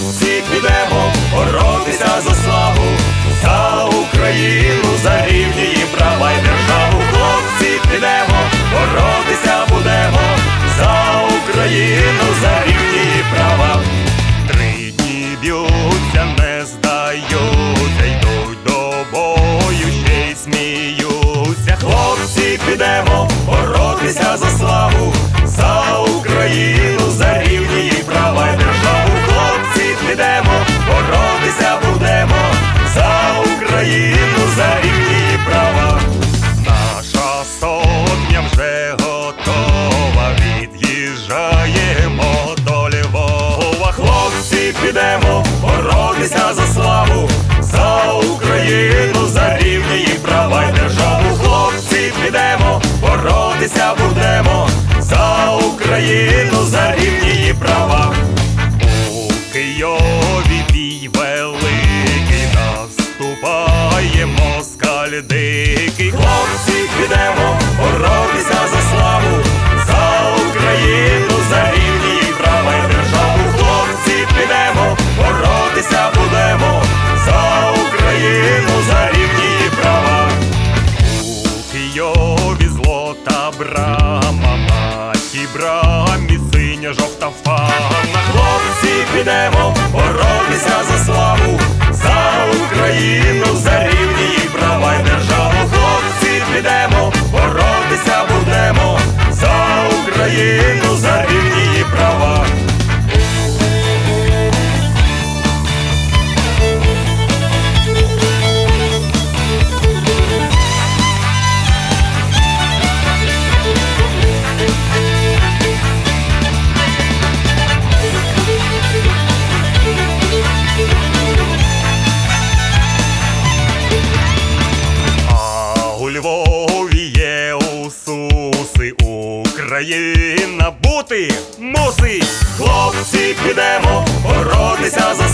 хлопці, підемо боротися за славу, за Україну, за рівні її права й державу. Хлопці, підемо боротися будемо за Україну, за рівні її права. Три дні б'ються, не здаються, йдуть до бою, ще й сміються. Хлопці, підемо боротися за славу, боротися за славу, за Україну, за рівні її права й державу. Хлопці, підемо боротися будемо за Україну, за рівні її права. У Києві бій великий наступає москаль дикий. Хлопці, підемо боротися жовта фана. Хлопці, підемо боротися за славу, усуси, Україна бути мусить. Хлопці, підемо боротися за